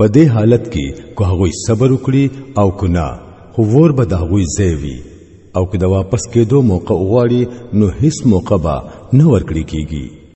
په دې حالت کې کو هغه صبر وکړي او کنا خو ور به د هغه زیوي او که د واپس کېدو موقع وغواړي نو هیڅ موقع به نه ورکړي کیږي